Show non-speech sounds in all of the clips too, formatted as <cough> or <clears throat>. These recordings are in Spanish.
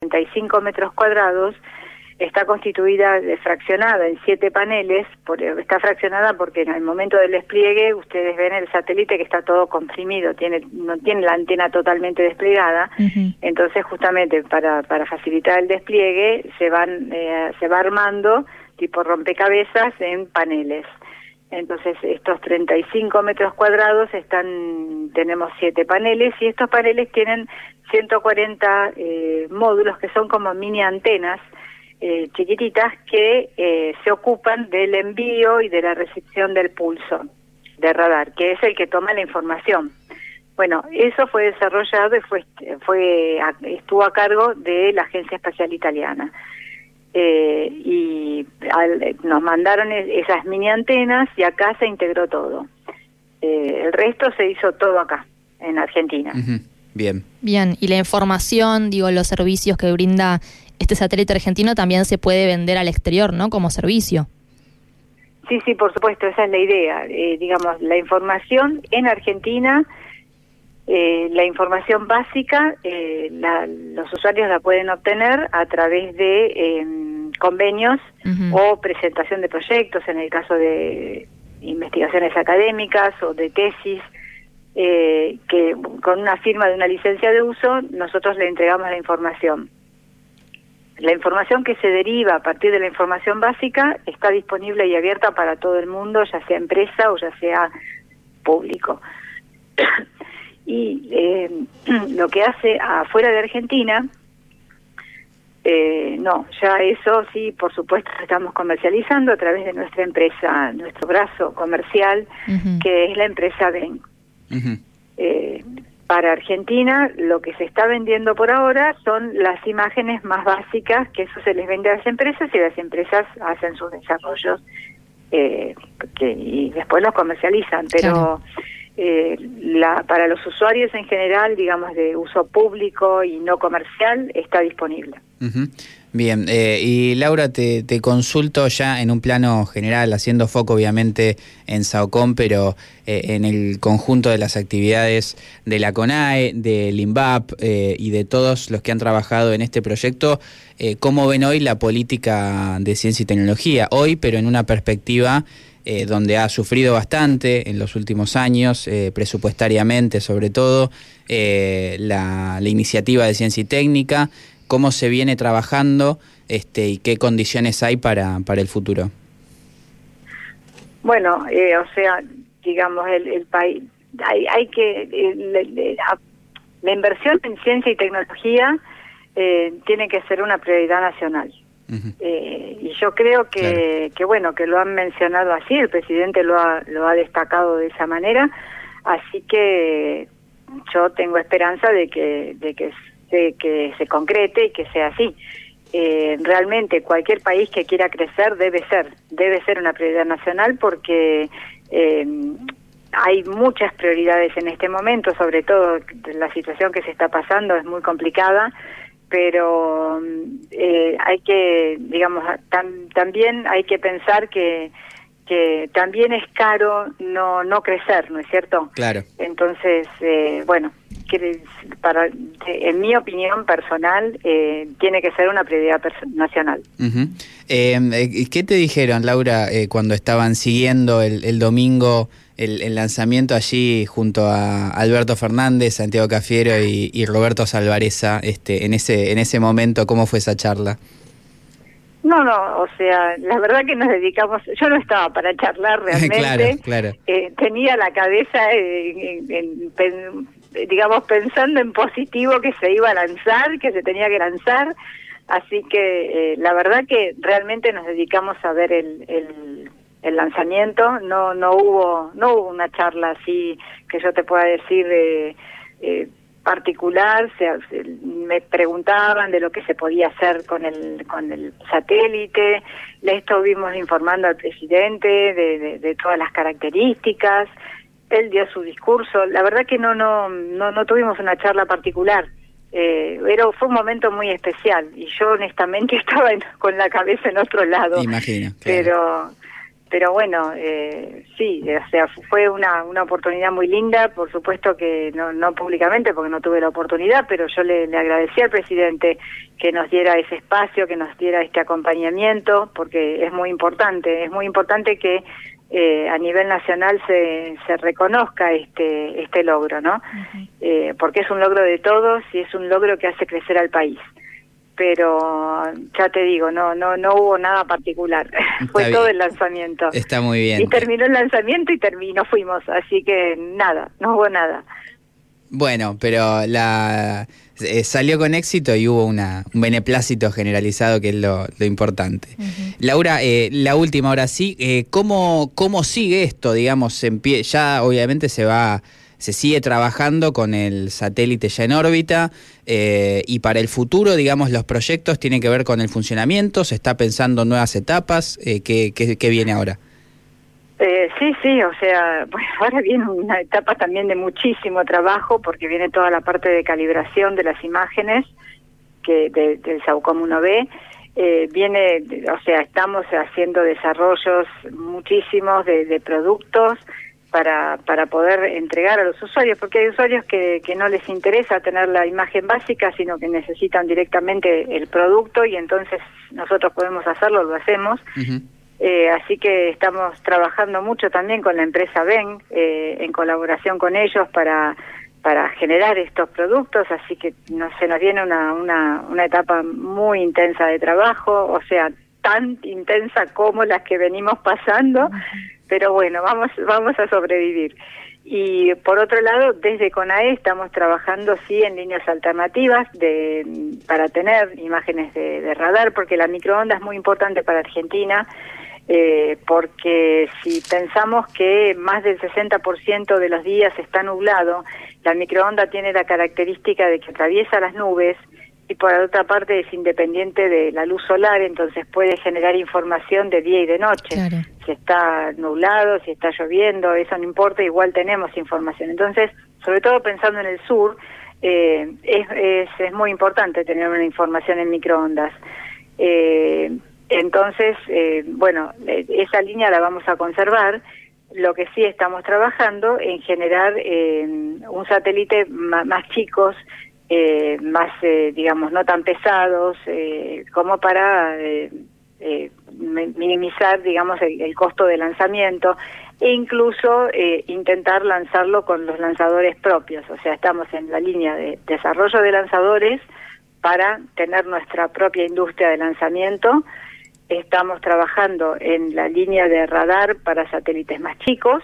35 metros cuadrados está constituida, fraccionada en siete paneles, está fraccionada porque en el momento del despliegue ustedes ven el satélite que está todo comprimido, tiene no tiene la antena totalmente desplegada, entonces justamente para, para facilitar el despliegue se van eh, se va armando tipo rompecabezas en paneles. Entonces estos 35 metros cuadrados están tenemos siete paneles y estos paneles tienen 140 eh, módulos que son como mini antenas eh, chiquititas que eh, se ocupan del envío y de la recepción del pulso de radar, que es el que toma la información. Bueno, eso fue desarrollado y fue, fue estuvo a cargo de la Agencia Espacial Italiana. Eh, y nos mandaron esas mini antenas y acá se integró todo. el resto se hizo todo acá, en Argentina. Bien. Bien, y la información, digo, los servicios que brinda este satélite argentino también se puede vender al exterior, ¿no? Como servicio. Sí, sí, por supuesto, esa es la idea. Eh, digamos, la información en Argentina, eh, la información básica, eh, los usuarios la pueden obtener a través de em, convenios o presentación de proyectos, en el caso de investigaciones académicas o de tesis, que con una firma de una licencia de uso nosotros le entregamos la información. La información que se deriva a partir de la información básica está disponible y abierta para todo el mundo, ya sea empresa o ya sea público. <coughs> y eh, <clears throat> lo que hace afuera de Argentina, eh, no, ya eso sí, por supuesto, estamos comercializando a través de nuestra empresa, nuestro brazo comercial, que es la empresa BEN. Para Argentina, lo que se está vendiendo por ahora son las imágenes más básicas, que eso se les vende a las empresas y las empresas hacen sus desarrollos eh, y después los comercializan. Pero eh, la, para los usuarios en general, digamos, de uso público y no comercial, está disponible. Bien, eh, y Laura, te, consulto ya en un plano general, haciendo foco obviamente en SAOCOM, pero eh, en el conjunto de las actividades de la CONAE, del INVAP eh, y de todos los que han trabajado en este proyecto, ¿cómo ven hoy la política de ciencia y tecnología? Hoy, pero en una perspectiva donde ha sufrido bastante en los últimos años, presupuestariamente sobre todo, la, la iniciativa de ciencia y técnica cómo se viene trabajando este, y qué condiciones hay para, para el futuro. Bueno, eh, o sea, digamos, el, el país, hay, hay que, la inversión en ciencia y tecnología eh, tiene que ser una prioridad nacional. eh, y yo creo que, que, bueno, que lo han mencionado así, el presidente lo ha, lo ha destacado de esa manera, así que yo tengo esperanza de que, de que que se concrete y que sea así. Eh, realmente cualquier país que quiera crecer debe ser, debe ser una prioridad nacional porque eh, hay muchas prioridades en este momento, sobre todo la situación que se está pasando es muy complicada, pero eh, hay que, digamos, también hay que pensar que que también es caro no no crecer, ¿no es cierto? Claro. Entonces, eh, bueno, para en mi opinión personal eh, tiene que ser una prioridad nacional. Eh, ¿Qué te dijeron, Laura, cuando estaban siguiendo el, domingo el, lanzamiento allí junto a Alberto Fernández, Santiago Cafiero y, y Roberto Salvareza, este, en ese en ese momento, cómo fue esa charla? No, no, o sea, la verdad que nos dedicamos, yo no estaba para charlar <laughs> realmente, claro, claro. Eh, tenía la cabeza, digamos, pensando en positivo que se iba a lanzar, que se tenía que lanzar, así que eh, la verdad que realmente nos dedicamos a ver el, el, el, lanzamiento, no no hubo no hubo una charla así que yo te pueda decir de... Eh, particular, se, me preguntaban de lo que se podía hacer con el, con el satélite, le estuvimos informando al presidente de, de, todas las características, él dio su discurso, la verdad que no, no, no, no tuvimos una charla particular, eh, pero fue un momento muy especial y yo honestamente <laughs> estaba con la cabeza en otro lado. Imagino. Pero pero bueno, eh, sí, o sea, fue una, una oportunidad muy linda, por supuesto que no, no públicamente porque no tuve la oportunidad, pero yo le, le agradecí al presidente que nos diera ese espacio, que nos diera este acompañamiento, porque es muy importante, es muy importante que eh, a nivel nacional se, se reconozca este, este logro, ¿no? eh, porque es un logro de todos y es un logro que hace crecer al país pero ya te digo, no no no hubo nada particular. <laughs> Fue todo el lanzamiento. Está muy bien. Y terminó el lanzamiento y terminó, fuimos, así que nada, no hubo nada. Bueno, pero la eh, salió con éxito y hubo una, un beneplácito generalizado que es lo, lo importante. Laura, eh, la última ahora sí, eh, ¿cómo, ¿cómo sigue esto? Digamos, ya obviamente se va se sigue trabajando con el satélite ya en órbita eh, y para el futuro, digamos, los proyectos tienen que ver con el funcionamiento, se está pensando nuevas etapas, eh, ¿qué, qué, viene ahora? Eh, sí, sí, o sea, <laughs> pues ahora viene una etapa también de muchísimo trabajo porque viene toda la parte de calibración de las imágenes que del SAUCOM 1B. Eh, viene, o sea, estamos haciendo desarrollos muchísimos de, de productos, para, para poder entregar a los usuarios, porque hay usuarios que, que no les interesa tener la imagen básica, sino que necesitan directamente el producto y entonces nosotros podemos hacerlo, lo hacemos. Eh, así que estamos trabajando mucho también con la empresa Ben, eh, en colaboración con ellos para para generar estos productos, así que no, se nos viene una, una, una etapa muy intensa de trabajo, o sea, tan intensa como las que venimos pasando, pero bueno, vamos, vamos a sobrevivir. Y por otro lado, desde CONAE estamos trabajando sí en líneas alternativas de, para tener imágenes de, radar, porque la microonda es muy importante para Argentina, eh, porque si pensamos que más del 60% de los días está nublado, la microonda tiene la característica de que atraviesa las nubes y por otra parte es independiente de la luz solar, entonces puede generar información de día y de noche. Si está nublado, si está lloviendo, eso no importa, igual tenemos información. Entonces, sobre todo pensando en el sur, eh, es, es, muy importante tener una información en microondas. Eh, entonces, eh, bueno, esa línea la vamos a conservar. Lo que sí estamos trabajando en generar un satélite más chicos eh, más, eh, digamos, no tan pesados, eh, como para eh, eh minimizar, digamos, el, costo de lanzamiento e incluso eh, intentar lanzarlo con los lanzadores propios. O sea, estamos en la línea de desarrollo de lanzadores para tener nuestra propia industria de lanzamiento. Estamos trabajando en la línea de radar para satélites más chicos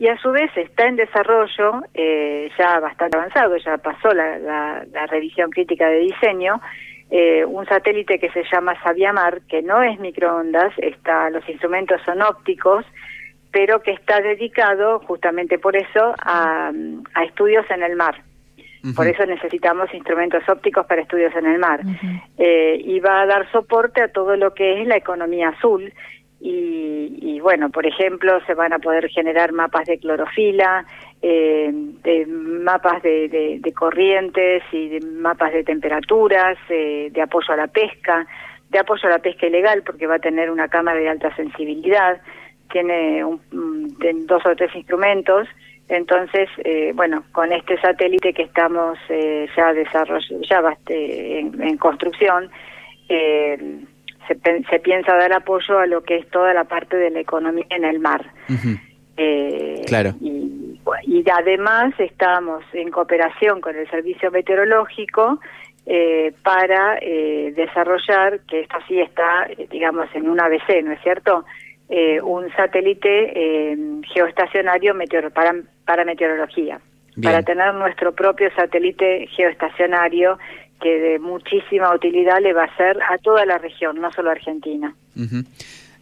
y a su vez está en desarrollo, eh, ya bastante avanzado, ya pasó la, revisión crítica de diseño, eh, un satélite que se llama Sabiamar, que no es microondas, está, los instrumentos son ópticos, pero que está dedicado justamente por eso a estudios en el mar. Por eso necesitamos instrumentos ópticos para estudios en el mar. eh, y va a dar soporte a todo lo que es la economía azul. Y, bueno, por ejemplo, se van a poder generar mapas de clorofila, eh, de mapas de, de, corrientes y de mapas de temperaturas, eh, de apoyo a la pesca, de apoyo a la pesca ilegal porque va a tener una cámara de alta sensibilidad, tiene un, dos o tres instrumentos, entonces, eh, bueno, con este satélite que estamos eh, ya desarrollando, ya este, en, en construcción, eh, se, piensa dar apoyo a lo que es toda la parte de la economía en el mar. eh, claro. Y, y, además estamos en cooperación con el Servicio Meteorológico eh, para eh, desarrollar, que esto sí está, digamos, en un ABC, ¿no es cierto? Eh, un satélite eh, geoestacionario meteor para, para meteorología, para tener nuestro propio satélite geoestacionario que de muchísima utilidad le va a ser a toda la región, no solo a Argentina.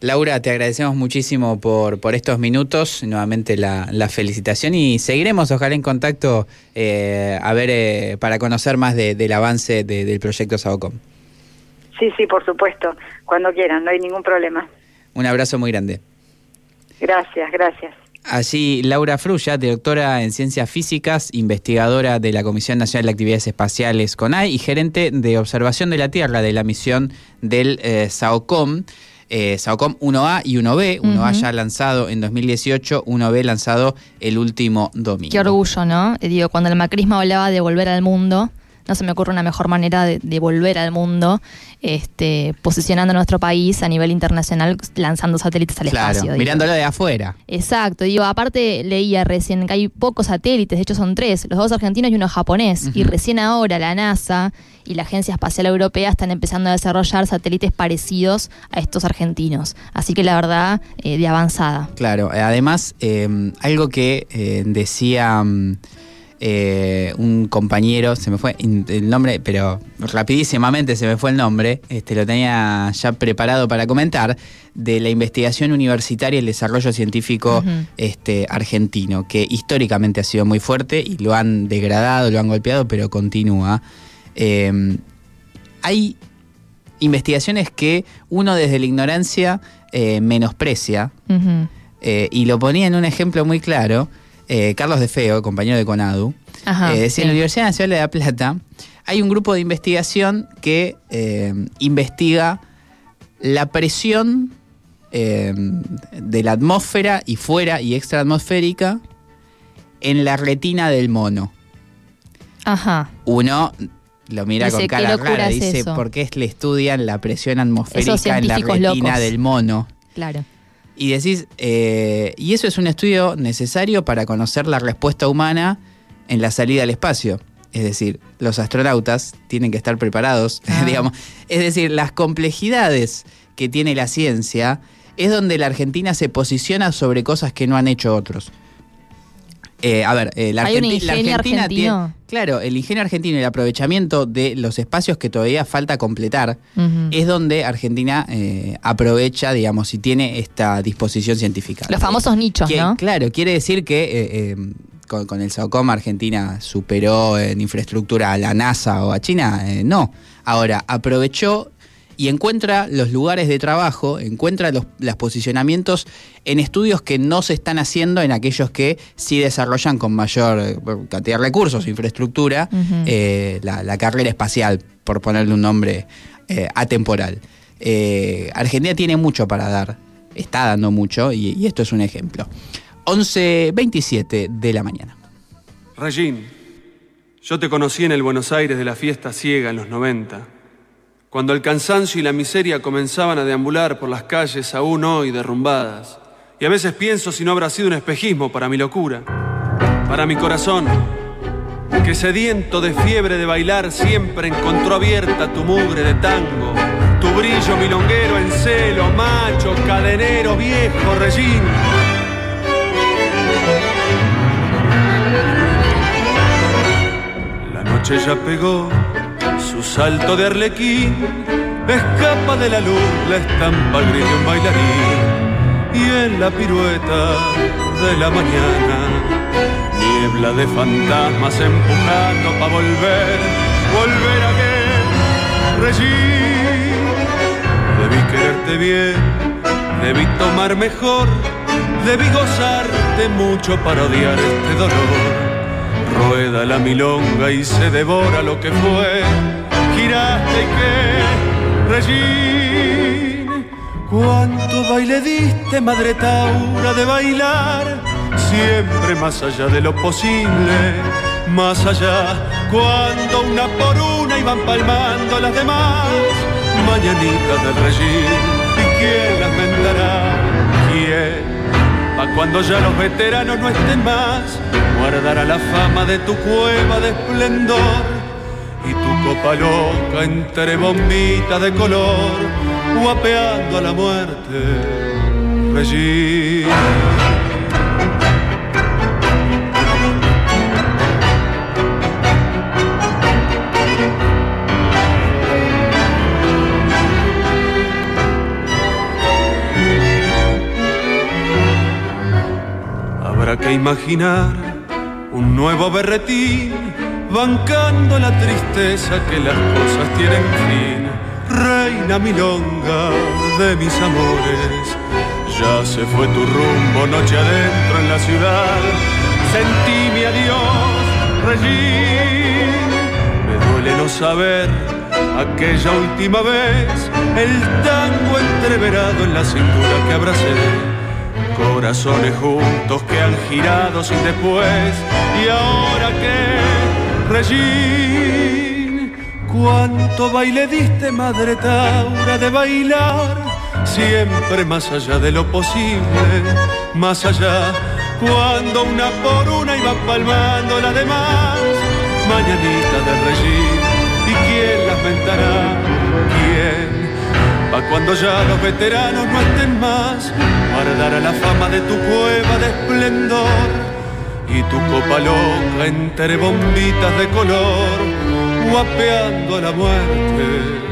Laura, te agradecemos muchísimo por, por estos minutos, nuevamente la, la felicitación y seguiremos ojalá en contacto eh, a ver eh, para conocer más de, del avance de, del proyecto SAOCOM. Sí, sí, por supuesto, cuando quieran, no hay ningún problema. Un abrazo muy grande. Gracias, gracias. Allí Laura Frulla, doctora en Ciencias Físicas, investigadora de la Comisión Nacional de Actividades Espaciales CONAI y gerente de observación de la Tierra de la misión del eh, SAOCOM. eh, SAOCOM 1A y 1B, 1A ya lanzado en 2018, 1B lanzado el último domingo. Qué orgullo, ¿no? Eh, digo, cuando el macrismo hablaba de volver al mundo, no se me ocurre una mejor manera de, volver al mundo, este, posicionando nuestro país a nivel internacional, lanzando satélites al claro, espacio. Mirándolo de afuera. Exacto, digo, aparte leía recién que hay pocos satélites, de hecho son tres, los dos argentinos y uno japonés, y recién ahora la NASA y la Agencia Espacial Europea están empezando a desarrollar satélites parecidos a estos argentinos. Así que la verdad, eh, de avanzada. Claro, además, eh, algo que eh, decía... Mm, eh, un compañero, se me fue el nombre, pero rapidísimamente se me fue el nombre, este, lo tenía ya preparado para comentar, de la investigación universitaria y el desarrollo científico este, argentino, que históricamente ha sido muy fuerte y lo han degradado, lo han golpeado, pero continúa. Em, hay investigaciones que uno desde la ignorancia eh, menosprecia, eh, y lo ponía en un ejemplo muy claro, eh, Carlos De Feo, compañero de CONADU, eh, decía, en la Universidad Nacional de La Plata hay un grupo de investigación que eh, investiga la presión de la atmósfera y fuera y extraatmosférica en la retina del mono. Ajá. Uno lo mira con cara rara, dice, ¿por qué le estudian la presión atmosférica en la retina del mono? Claro. Y decís, eh, y eso es un estudio necesario para conocer la respuesta humana en la salida al espacio. Es decir, los astronautas tienen que estar preparados, <laughs> ah. digamos. Es decir, las complejidades que tiene la ciencia es donde la Argentina se posiciona sobre cosas que no han hecho otros. Eh, a ver, eh, la, Argentina tiene, claro, el ingenio argentino y el aprovechamiento de los espacios que todavía falta completar es donde Argentina eh, aprovecha, digamos, y tiene esta disposición científica. Los famosos nichos, ¿no? Claro, quiere decir que con, con, el SAOCOM Argentina superó en infraestructura a la NASA o a China, no. Ahora, aprovechó y encuentra los lugares de trabajo, encuentra los, posicionamientos en estudios que no se están haciendo en aquellos que sí desarrollan con mayor eh, cantidad de recursos, infraestructura, eh, la, carrera espacial, por ponerle un nombre eh, atemporal. Argentina tiene mucho para dar, está dando mucho y, esto es un ejemplo. 11.27 de la mañana. Regín, yo te conocí en el Buenos Aires de la fiesta ciega en los 90 cuando el cansancio y la miseria comenzaban a deambular por las calles aún hoy derrumbadas. Y a veces pienso si no habrá sido un espejismo para mi locura, para mi corazón, que sediento de fiebre de bailar siempre encontró abierta tu mugre de tango, tu brillo milonguero en celo, macho, cadenero, viejo, rellín. La noche ya pegó salto de arlequín escapa de la luz la estampa gris de un bailarín y en la pirueta de la mañana niebla de fantasmas empujando para volver volver a que regir debí quererte bien debí tomar mejor debí gozarte mucho para odiar este dolor. Rueda la milonga y se devora lo que fue giraste que Regín, cuánto baile diste, madre taura de bailar, siempre más allá de lo posible, más allá, cuando una por una iban palmando las demás, mañanitas del Regín, ¿y quién las vendará? ¿Quién? Pa' cuando ya los veteranos no estén más, guardará la fama de tu cueva de esplendor y tu copa loca entre bombitas de color, guapeando a la muerte, Regina. Habrá que imaginar un nuevo berretín bancando la tristeza que las cosas tienen fin. Reina milonga de mis amores, ya se fue tu rumbo noche adentro en la ciudad. Sentí mi adiós, Regín. Me duele no saber aquella última vez, el tango entreverado en la cintura que abracé. Corazones juntos que han girado sin después, y ahora que, Regín, cuánto baile diste, madre Taura, de bailar, siempre más allá de lo posible, más allá, cuando una por una iba palmando la demás, mañanita de Regín, ¿y quién las mentará? ¿Quién? Pa' cuando ya los veteranos no estén más, guardará la fama de tu cueva de esplendor y tu copa loca entre bombitas de color, guapeando a la muerte.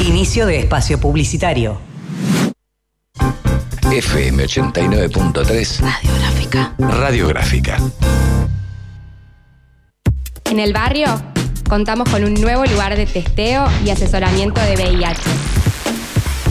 Inicio de espacio publicitario. FM 89.3 Radiográfica. Radiográfica. En el barrio contamos con un nuevo lugar de testeo y asesoramiento de VIH